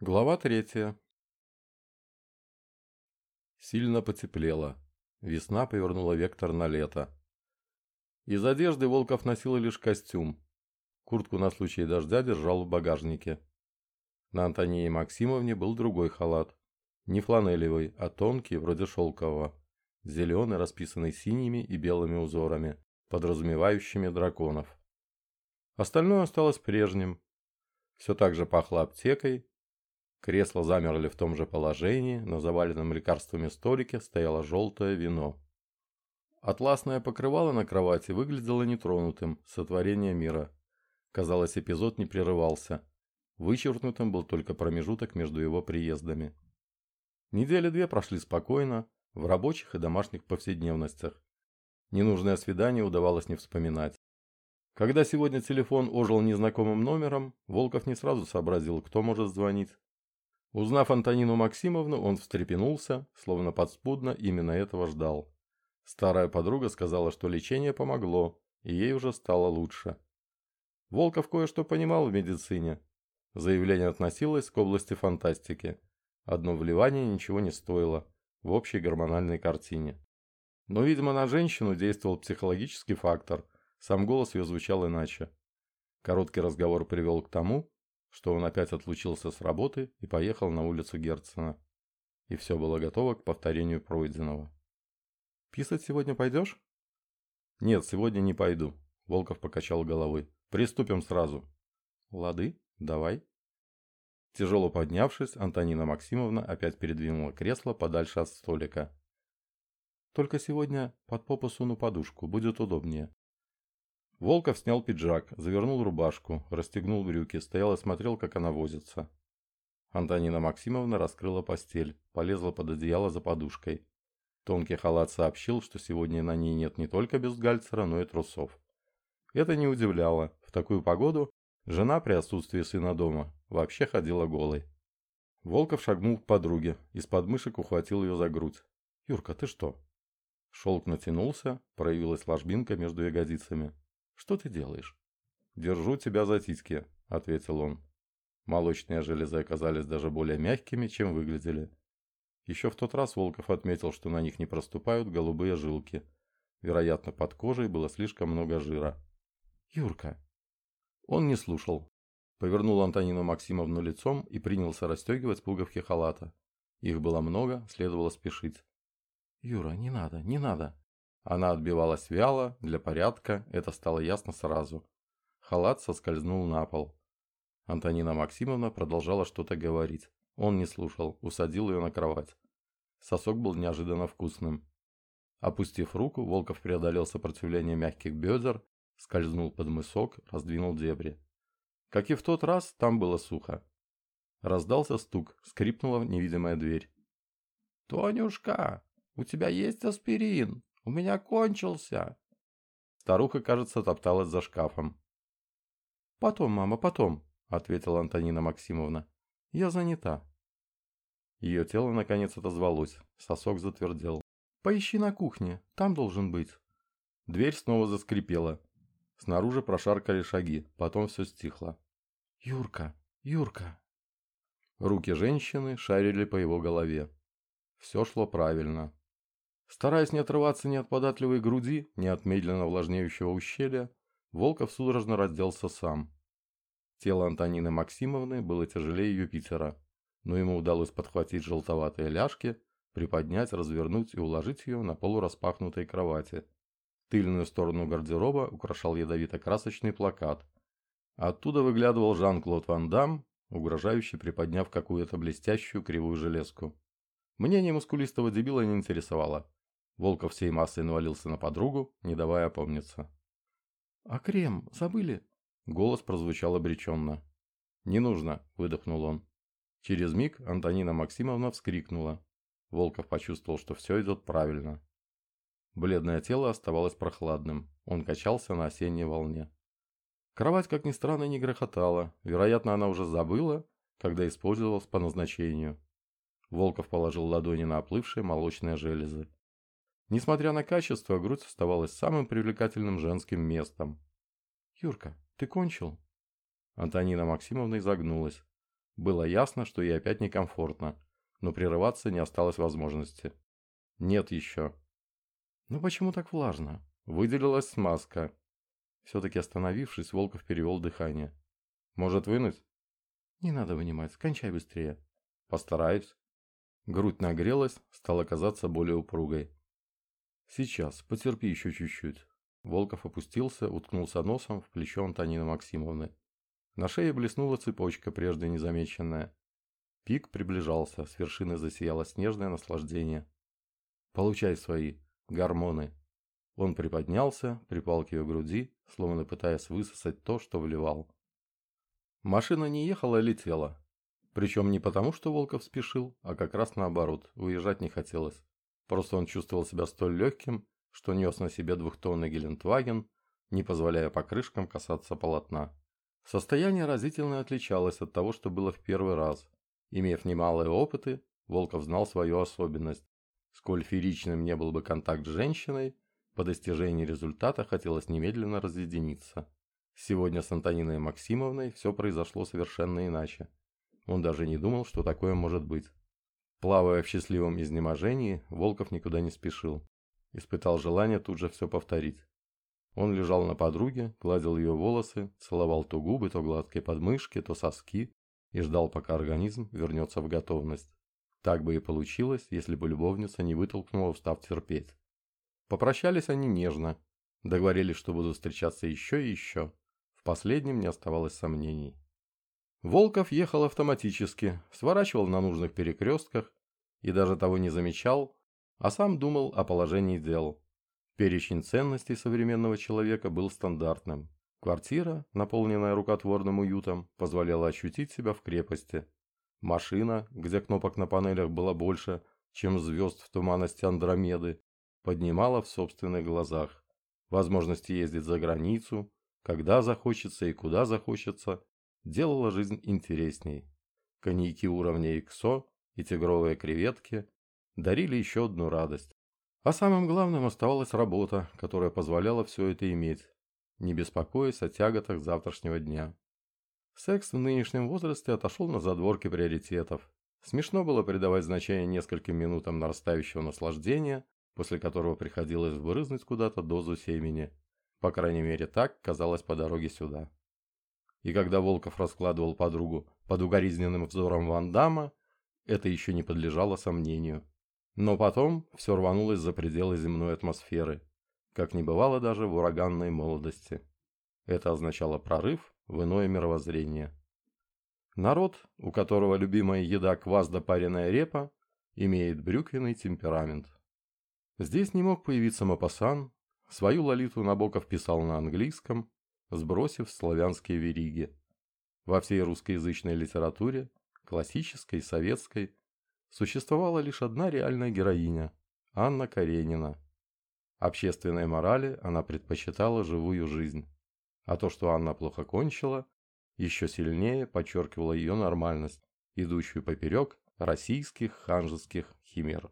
Глава третья. Сильно потеплело. Весна повернула вектор на лето. Из одежды Волков носил лишь костюм. Куртку на случай дождя держал в багажнике. На Антонии Максимовне был другой халат. Не фланелевый, а тонкий, вроде шелкового. Зеленый, расписанный синими и белыми узорами, подразумевающими драконов. Остальное осталось прежним. Все так же пахло аптекой, Кресла замерли в том же положении, на заваленном лекарствами столике стояло желтое вино. Атласное покрывало на кровати выглядело нетронутым, сотворение мира. Казалось, эпизод не прерывался. Вычеркнутым был только промежуток между его приездами. Недели две прошли спокойно, в рабочих и домашних повседневностях. Ненужное свидание удавалось не вспоминать. Когда сегодня телефон ожил незнакомым номером, Волков не сразу сообразил, кто может звонить. Узнав Антонину Максимовну, он встрепенулся, словно подспудно именно этого ждал. Старая подруга сказала, что лечение помогло, и ей уже стало лучше. Волков кое-что понимал в медицине. Заявление относилось к области фантастики. Одно вливание ничего не стоило в общей гормональной картине. Но, видимо, на женщину действовал психологический фактор, сам голос ее звучал иначе. Короткий разговор привел к тому, что он опять отлучился с работы и поехал на улицу Герцена. И все было готово к повторению пройденного. «Писать сегодня пойдешь?» «Нет, сегодня не пойду», — Волков покачал головой. «Приступим сразу». «Лады, давай». Тяжело поднявшись, Антонина Максимовна опять передвинула кресло подальше от столика. «Только сегодня под попу суну подушку, будет удобнее. Волков снял пиджак, завернул рубашку, расстегнул брюки, стоял и смотрел, как она возится. Антонина Максимовна раскрыла постель, полезла под одеяло за подушкой. Тонкий халат сообщил, что сегодня на ней нет не только бюстгальтера, но и трусов. Это не удивляло. В такую погоду жена при отсутствии сына дома вообще ходила голой. Волков шагнул к подруге, из подмышек ухватил ее за грудь. «Юрка, ты что?» Шелк натянулся, проявилась ложбинка между ягодицами. Что ты делаешь?» «Держу тебя за титьки», — ответил он. Молочные железы оказались даже более мягкими, чем выглядели. Еще в тот раз Волков отметил, что на них не проступают голубые жилки. Вероятно, под кожей было слишком много жира. «Юрка!» Он не слушал. Повернул Антонину Максимовну лицом и принялся расстегивать пуговки халата. Их было много, следовало спешить. «Юра, не надо, не надо!» Она отбивалась вяло, для порядка, это стало ясно сразу. Халат соскользнул на пол. Антонина Максимовна продолжала что-то говорить. Он не слушал, усадил ее на кровать. Сосок был неожиданно вкусным. Опустив руку, Волков преодолел сопротивление мягких бедер, скользнул под мысок, раздвинул дебри. Как и в тот раз, там было сухо. Раздался стук, скрипнула невидимая дверь. «Тонюшка, у тебя есть аспирин?» У меня кончился. Старуха, кажется, топталась за шкафом. «Потом, мама, потом», — ответила Антонина Максимовна. «Я занята». Ее тело наконец отозвалось, сосок затвердел. «Поищи на кухне, там должен быть». Дверь снова заскрипела. Снаружи прошаркали шаги, потом все стихло. «Юрка, Юрка!» Руки женщины шарили по его голове. Все шло правильно. Стараясь не отрываться ни от податливой груди, ни от медленно увлажняющего ущелья, Волков судорожно разделся сам. Тело Антонины Максимовны было тяжелее Юпитера, но ему удалось подхватить желтоватые ляжки, приподнять, развернуть и уложить ее на полураспахнутой кровати. Тыльную сторону гардероба украшал ядовито-красочный плакат. Оттуда выглядывал Жан-Клод Ван Дам, угрожающе приподняв какую-то блестящую кривую железку. Мнение мускулистого дебила не интересовало. Волков всей массой навалился на подругу, не давая опомниться. «А крем забыли?» Голос прозвучал обреченно. «Не нужно», — выдохнул он. Через миг Антонина Максимовна вскрикнула. Волков почувствовал, что все идет правильно. Бледное тело оставалось прохладным. Он качался на осенней волне. Кровать, как ни странно, не грохотала. Вероятно, она уже забыла, когда использовалась по назначению. Волков положил ладони на оплывшие молочные железы. Несмотря на качество, грудь оставалась самым привлекательным женским местом. «Юрка, ты кончил?» Антонина Максимовна изогнулась. Было ясно, что ей опять некомфортно, но прерываться не осталось возможности. Нет еще. Ну почему так влажно? Выделилась смазка. Все-таки остановившись, Волков перевел дыхание. Может вынуть? Не надо вынимать, кончай быстрее. Постараюсь. Грудь нагрелась, стала казаться более упругой. Сейчас, потерпи еще чуть-чуть. Волков опустился, уткнулся носом в плечо Антонины Максимовны. На шее блеснула цепочка, прежде незамеченная. Пик приближался, с вершины засияло снежное наслаждение. «Получай свои гормоны». Он приподнялся, припал к ее груди, словно пытаясь высосать то, что вливал. Машина не ехала, а летела. Причем не потому, что Волков спешил, а как раз наоборот, уезжать не хотелось. Просто он чувствовал себя столь легким, что нес на себе двухтонный Гелендваген, не позволяя покрышкам касаться полотна. Состояние разительно отличалось от того, что было в первый раз. Имев немалые опыты, Волков знал свою особенность. Сколь феричным не был бы контакт с женщиной, по достижении результата хотелось немедленно разъединиться. Сегодня с Антониной Максимовной все произошло совершенно иначе. Он даже не думал, что такое может быть. Плавая в счастливом изнеможении, Волков никуда не спешил. Испытал желание тут же все повторить. Он лежал на подруге, гладил ее волосы, целовал то губы, то гладкие подмышки, то соски и ждал, пока организм вернется в готовность. Так бы и получилось, если бы любовница не вытолкнула, устав терпеть. Попрощались они нежно, договорились, что будут встречаться еще и еще. В последнем не оставалось сомнений. Волков ехал автоматически, сворачивал на нужных перекрестках и даже того не замечал, а сам думал о положении дел. Перечень ценностей современного человека был стандартным. Квартира, наполненная рукотворным уютом, позволяла ощутить себя в крепости. Машина, где кнопок на панелях было больше, чем звезд в туманности Андромеды, поднимала в собственных глазах. Возможности ездить за границу, когда захочется и куда захочется, делала жизнь интересней. Коньяки уровня ИКСО и тигровые креветки дарили еще одну радость. А самым главным оставалась работа, которая позволяла все это иметь, не беспокоясь о тяготах завтрашнего дня. Секс в нынешнем возрасте отошел на задворки приоритетов. Смешно было придавать значение нескольким минутам нарастающего наслаждения, после которого приходилось вбрызнуть куда-то дозу семени. По крайней мере так казалось по дороге сюда. И когда Волков раскладывал подругу под угоризненным взором Ван Дамма, это еще не подлежало сомнению. Но потом все рванулось за пределы земной атмосферы, как не бывало даже в ураганной молодости. Это означало прорыв в иное мировоззрение. Народ, у которого любимая еда квас да пареная репа, имеет брюквенный темперамент. Здесь не мог появиться Мапасан, свою Лолиту Набоков писал на английском, сбросив славянские вериги. Во всей русскоязычной литературе, классической, советской, существовала лишь одна реальная героиня – Анна Каренина. Общественной морали она предпочитала живую жизнь, а то, что Анна плохо кончила, еще сильнее подчеркивало ее нормальность, идущую поперек российских ханжеских химер.